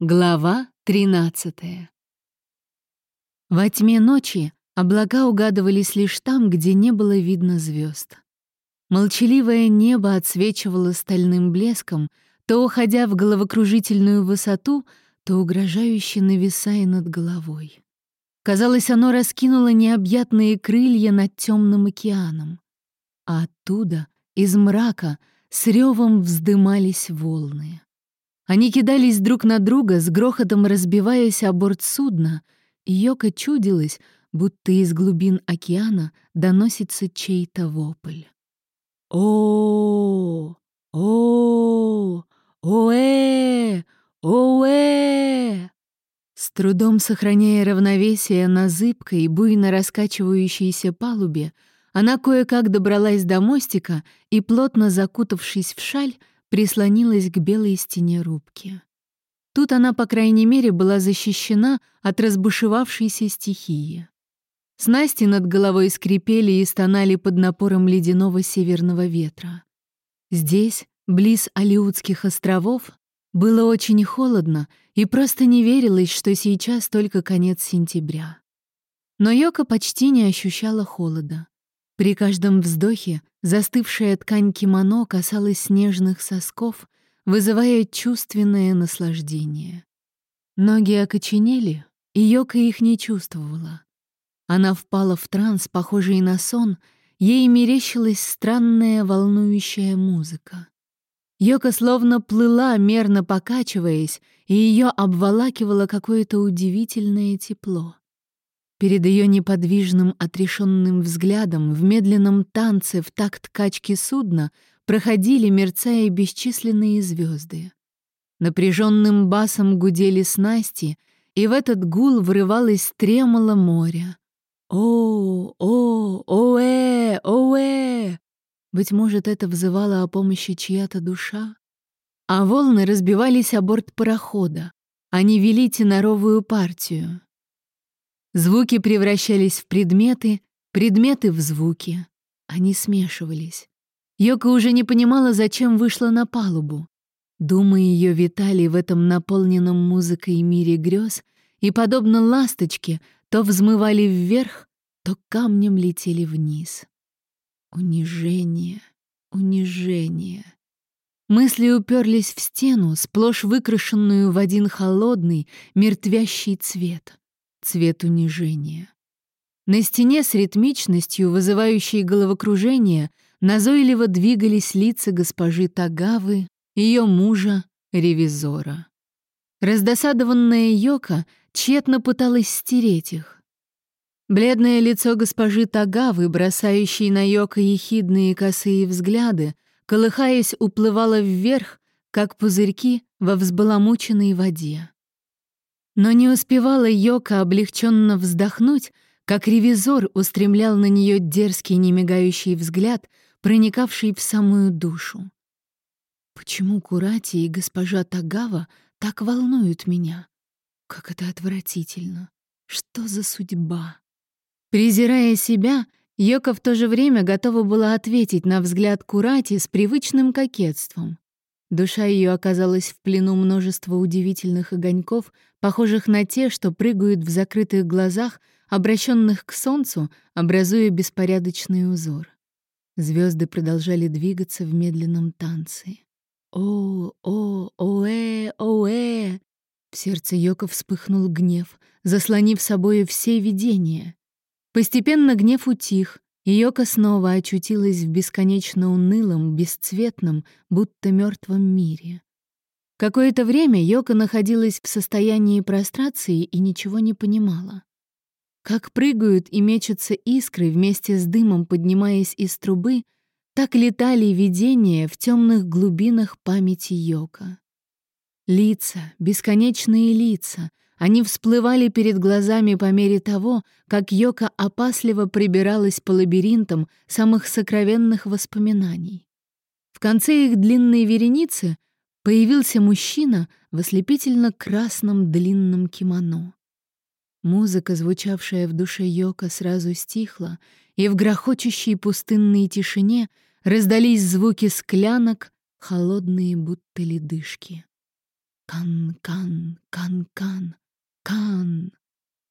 Глава 13 Во тьме ночи облака угадывались лишь там, где не было видно звезд. Молчаливое небо отсвечивало стальным блеском, то уходя в головокружительную высоту, то угрожающе нависая над головой. Казалось, оно раскинуло необъятные крылья над темным океаном. А оттуда, из мрака, с ревом вздымались волны. Они кидались друг на друга, с грохотом разбиваясь о борт судна, и Йока чудилась, будто из глубин океана доносится чей-то вопль. о о о-э! О-э! С трудом сохраняя равновесие на зыбкой, буйно раскачивающейся палубе, она кое-как добралась до мостика и, плотно закутавшись в шаль, прислонилась к белой стене рубки. Тут она, по крайней мере, была защищена от разбушевавшейся стихии. Снасти над головой скрипели и стонали под напором ледяного северного ветра. Здесь, близ Алиутских островов, было очень холодно, и просто не верилось, что сейчас только конец сентября. Но Йока почти не ощущала холода. При каждом вздохе застывшая ткань кимоно касалась снежных сосков, вызывая чувственное наслаждение. Ноги окоченели, и Йока их не чувствовала. Она впала в транс, похожий на сон, ей мерещилась странная волнующая музыка. Йока словно плыла, мерно покачиваясь, и ее обволакивало какое-то удивительное тепло. Перед ее неподвижным, отрешенным взглядом в медленном танце в такт качки судна проходили, мерцая бесчисленные звезды. Напряженным басом гудели снасти, и в этот гул врывалось тремоло моря. «О, о, о-э, о-э!» Быть может, это взывало о помощи чья-то душа? А волны разбивались о борт парохода. Они вели теноровую партию. Звуки превращались в предметы, предметы в звуки. Они смешивались. Йока уже не понимала, зачем вышла на палубу. Думы ее витали в этом наполненном музыкой мире грез и, подобно ласточке, то взмывали вверх, то камнем летели вниз. Унижение, унижение. Мысли уперлись в стену, сплошь выкрашенную в один холодный, мертвящий цвет цвет унижения. На стене с ритмичностью, вызывающей головокружение, назойливо двигались лица госпожи Тагавы, ее мужа, ревизора. Раздосадованная Йока тщетно пыталась стереть их. Бледное лицо госпожи Тагавы, бросающей на Йока ехидные косые взгляды, колыхаясь, уплывало вверх, как пузырьки во взбаламученной воде. Но не успевала Йока облегченно вздохнуть, как ревизор устремлял на нее дерзкий немигающий взгляд, проникавший в самую душу. Почему Курати и госпожа Тагава так волнуют меня? Как это отвратительно! Что за судьба? Презирая себя, Йока в то же время готова была ответить на взгляд Курати с привычным кокетством. Душа ее оказалась в плену множества удивительных огоньков, похожих на те, что прыгают в закрытых глазах, обращенных к солнцу, образуя беспорядочный узор. Звезды продолжали двигаться в медленном танце. «О, о, о-э, о-э!» В сердце Йока вспыхнул гнев, заслонив собою все видения. Постепенно гнев утих, Йока снова очутилась в бесконечно унылом, бесцветном, будто мертвом мире. Какое-то время Йока находилась в состоянии прострации и ничего не понимала. Как прыгают и мечутся искры вместе с дымом, поднимаясь из трубы, так летали видения в темных глубинах памяти Йока. Лица, бесконечные лица — они всплывали перед глазами по мере того, как Йока опасливо прибиралась по лабиринтам самых сокровенных воспоминаний. В конце их длинной вереницы появился мужчина в ослепительно-красном длинном кимоно. Музыка, звучавшая в душе Йока, сразу стихла, и в грохочущей пустынной тишине раздались звуки склянок, холодные будто ледышки. Кан-кан, кан-кан, кан.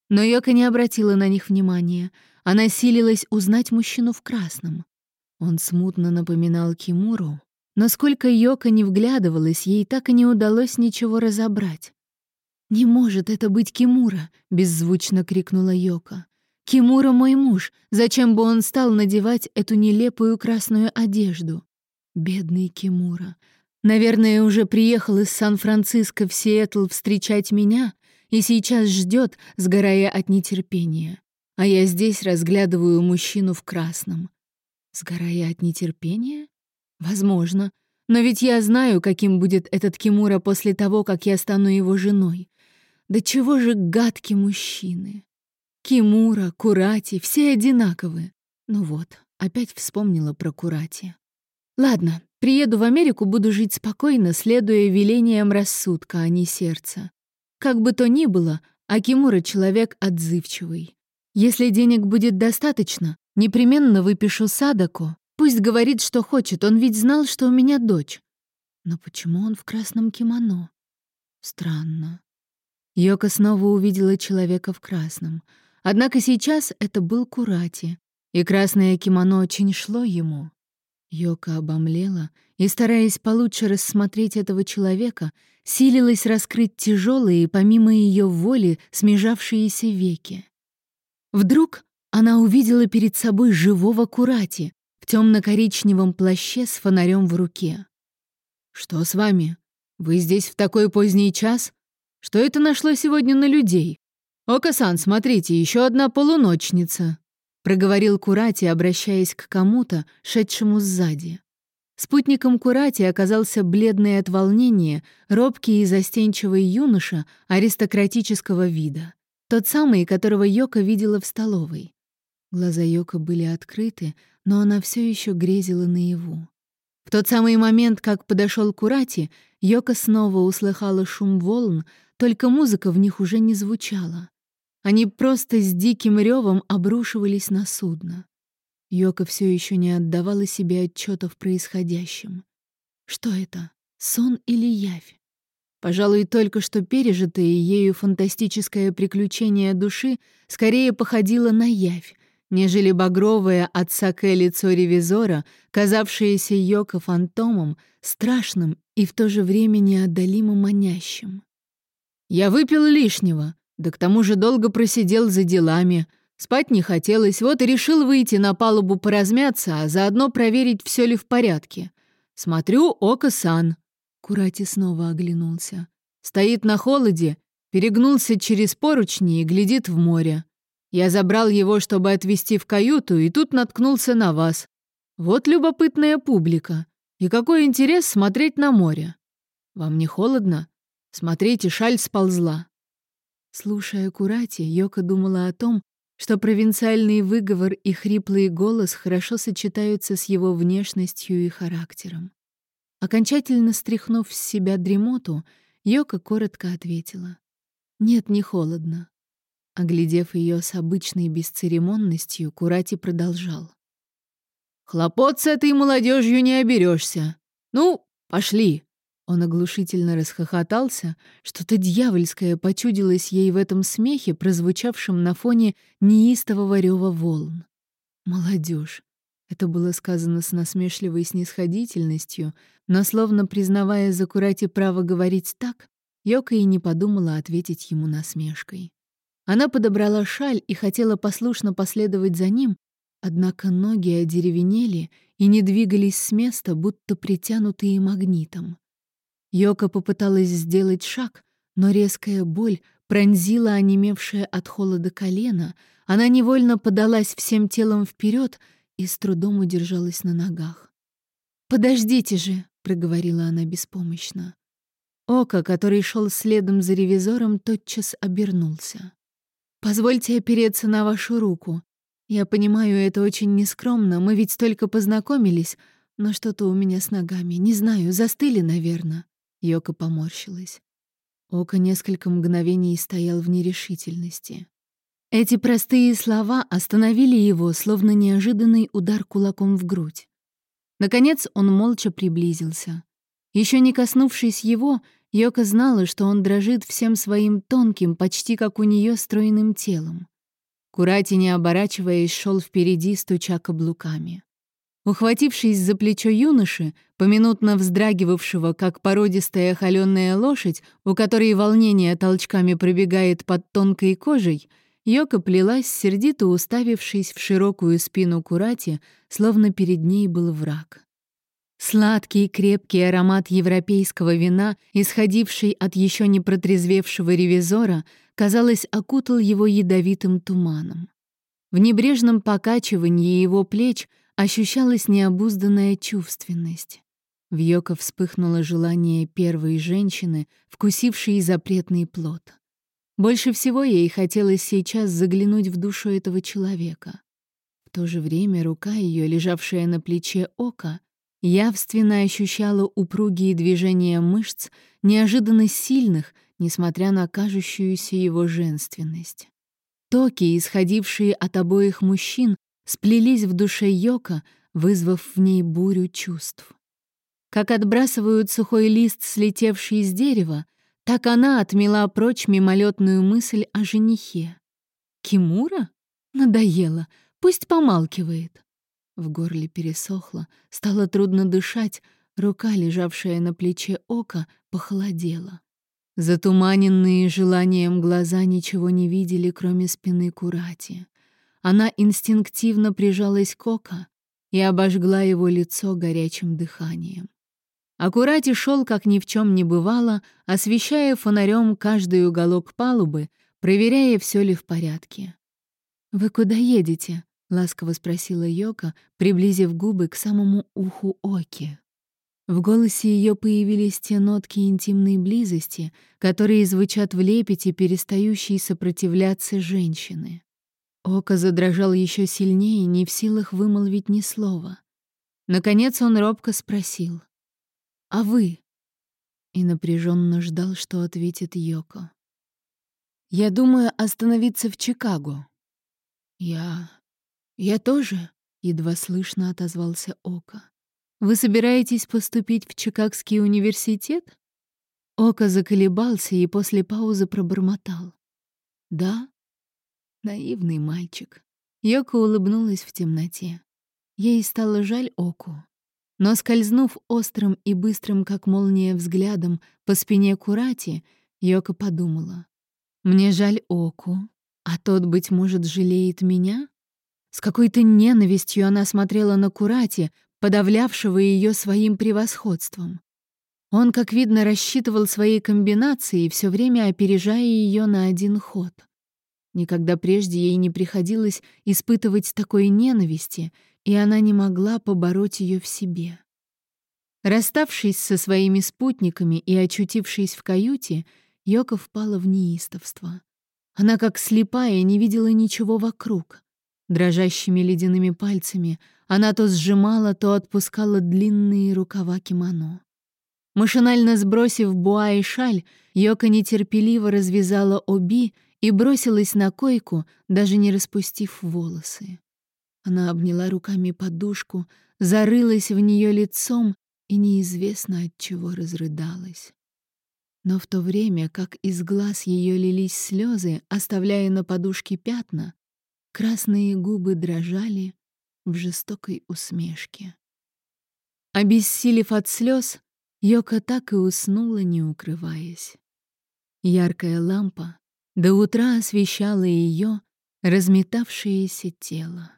Но Йока не обратила на них внимания. Она силилась узнать мужчину в красном. Он смутно напоминал Кимуру, но сколько Йока не вглядывалась, ей так и не удалось ничего разобрать. «Не может это быть Кимура!» — беззвучно крикнула Йока. «Кимура мой муж! Зачем бы он стал надевать эту нелепую красную одежду?» Бедный Кимура. Наверное, уже приехал из Сан-Франциско в Сиэтл встречать меня и сейчас ждет, сгорая от нетерпения. А я здесь разглядываю мужчину в красном. Сгорая от нетерпения? Возможно. Но ведь я знаю, каким будет этот Кимура после того, как я стану его женой. Да чего же гадки мужчины? Кимура, Курати — все одинаковые. Ну вот, опять вспомнила про Курати. Ладно, приеду в Америку, буду жить спокойно, следуя велениям рассудка, а не сердца. Как бы то ни было, Акимура — человек отзывчивый. Если денег будет достаточно, непременно выпишу Садаку, Пусть говорит, что хочет, он ведь знал, что у меня дочь. Но почему он в красном кимоно? Странно. Йока снова увидела человека в красном. Однако сейчас это был Курати, и красное кимоно очень шло ему. Йока обомлела и, стараясь получше рассмотреть этого человека, силилась раскрыть тяжелые, помимо ее воли, смежавшиеся веки. Вдруг она увидела перед собой живого Курати, темно-коричневом плаще с фонарем в руке. «Что с вами? Вы здесь в такой поздний час? Что это нашло сегодня на людей? Ока-сан, смотрите, еще одна полуночница», — проговорил Курати, обращаясь к кому-то, шедшему сзади. Спутником Курати оказался бледный от волнения, робкий и застенчивый юноша аристократического вида. Тот самый, которого Йока видела в столовой. Глаза Йока были открыты, но она все еще грезила наяву. В тот самый момент, как подошел Курати, Йока снова услыхала шум волн, только музыка в них уже не звучала. Они просто с диким ревом обрушивались на судно. Йока все еще не отдавала себе отчета в происходящем. Что это? Сон или явь? Пожалуй, только что пережитое ею фантастическое приключение души скорее походило на явь, нежели багровое от саке лицо ревизора, казавшееся Йоко фантомом, страшным и в то же время неотдалимо манящим. «Я выпил лишнего, да к тому же долго просидел за делами. Спать не хотелось, вот и решил выйти на палубу поразмяться, а заодно проверить, все ли в порядке. Смотрю, Ока-сан». Курати снова оглянулся. Стоит на холоде, перегнулся через поручни и глядит в море. Я забрал его, чтобы отвезти в каюту, и тут наткнулся на вас. Вот любопытная публика. И какой интерес смотреть на море. Вам не холодно? Смотрите, шаль сползла. Слушая Курати, Йока думала о том, что провинциальный выговор и хриплый голос хорошо сочетаются с его внешностью и характером. Окончательно стряхнув с себя дремоту, Йока коротко ответила. «Нет, не холодно. Оглядев ее с обычной бесцеремонностью, Курати продолжал. «Хлопот с этой молодежью не оберешься. Ну, пошли!» Он оглушительно расхохотался, что-то дьявольское почудилось ей в этом смехе, прозвучавшем на фоне неистового рева волн. Молодежь. Это было сказано с насмешливой снисходительностью, но, словно признавая за Курати право говорить так, Йока и не подумала ответить ему насмешкой. Она подобрала шаль и хотела послушно последовать за ним, однако ноги одеревенели и не двигались с места, будто притянутые магнитом. Йока попыталась сделать шаг, но резкая боль пронзила онемевшее от холода колено, она невольно подалась всем телом вперед и с трудом удержалась на ногах. «Подождите же!» — проговорила она беспомощно. Ока, который шел следом за ревизором, тотчас обернулся. Позвольте опереться на вашу руку. Я понимаю, это очень нескромно, мы ведь столько познакомились, но что-то у меня с ногами, не знаю, застыли, наверное. Йока поморщилась. Ока несколько мгновений стоял в нерешительности. Эти простые слова остановили его, словно неожиданный удар кулаком в грудь. Наконец он молча приблизился. Еще не коснувшись его, Йока знала, что он дрожит всем своим тонким, почти как у нее стройным телом. Курати, не оборачиваясь, шел впереди, стуча каблуками. Ухватившись за плечо юноши, поминутно вздрагивавшего, как породистая холеная лошадь, у которой волнение толчками пробегает под тонкой кожей, Йока плелась, сердито уставившись в широкую спину Курати, словно перед ней был враг. Сладкий крепкий аромат европейского вина, исходивший от еще не протрезвевшего ревизора, казалось, окутал его ядовитым туманом. В небрежном покачивании его плеч ощущалась необузданная чувственность. В Йоко вспыхнуло желание первой женщины, вкусившей запретный плод. Больше всего ей хотелось сейчас заглянуть в душу этого человека. В то же время рука ее, лежавшая на плече ока, явственно ощущала упругие движения мышц, неожиданно сильных, несмотря на кажущуюся его женственность. Токи, исходившие от обоих мужчин, сплелись в душе Йока, вызвав в ней бурю чувств. Как отбрасывают сухой лист, слетевший из дерева, так она отмела прочь мимолетную мысль о женихе. Кимура? Надоело, пусть помалкивает. В горле пересохло, стало трудно дышать, рука, лежавшая на плече ока, похолодела. Затуманенные желанием глаза ничего не видели, кроме спины Курати. Она инстинктивно прижалась к ока и обожгла его лицо горячим дыханием. Аккурати шел, как ни в чем не бывало, освещая фонарем каждый уголок палубы, проверяя, все ли в порядке. «Вы куда едете?» — ласково спросила Йока, приблизив губы к самому уху Оки. В голосе ее появились те нотки интимной близости, которые звучат в лепете перестающей сопротивляться женщины. Ока задрожал еще сильнее, не в силах вымолвить ни слова. Наконец он робко спросил. «А вы?» И напряженно ждал, что ответит Йоко. «Я думаю остановиться в Чикаго». «Я... «Я тоже», — едва слышно отозвался Ока. «Вы собираетесь поступить в Чикагский университет?» Ока заколебался и после паузы пробормотал. «Да?» Наивный мальчик. Йока улыбнулась в темноте. Ей стало жаль Оку. Но скользнув острым и быстрым, как молния, взглядом по спине Курати, Йока подумала. «Мне жаль Оку, а тот, быть может, жалеет меня?» С какой-то ненавистью она смотрела на Курати, подавлявшего ее своим превосходством. Он, как видно, рассчитывал свои комбинации, все время опережая ее на один ход. Никогда прежде ей не приходилось испытывать такой ненависти, и она не могла побороть ее в себе. Расставшись со своими спутниками и очутившись в каюте, Йока впала в неистовство. Она, как слепая, не видела ничего вокруг. Дрожащими ледяными пальцами она то сжимала, то отпускала длинные рукава кимоно. Машинально сбросив буа и шаль, Йока нетерпеливо развязала оби и бросилась на койку, даже не распустив волосы. Она обняла руками подушку, зарылась в нее лицом и неизвестно от чего разрыдалась. Но в то время, как из глаз ее лились слезы, оставляя на подушке пятна, Красные губы дрожали в жестокой усмешке. Обессилев от слез, Йока так и уснула, не укрываясь. Яркая лампа до утра освещала ее разметавшееся тело.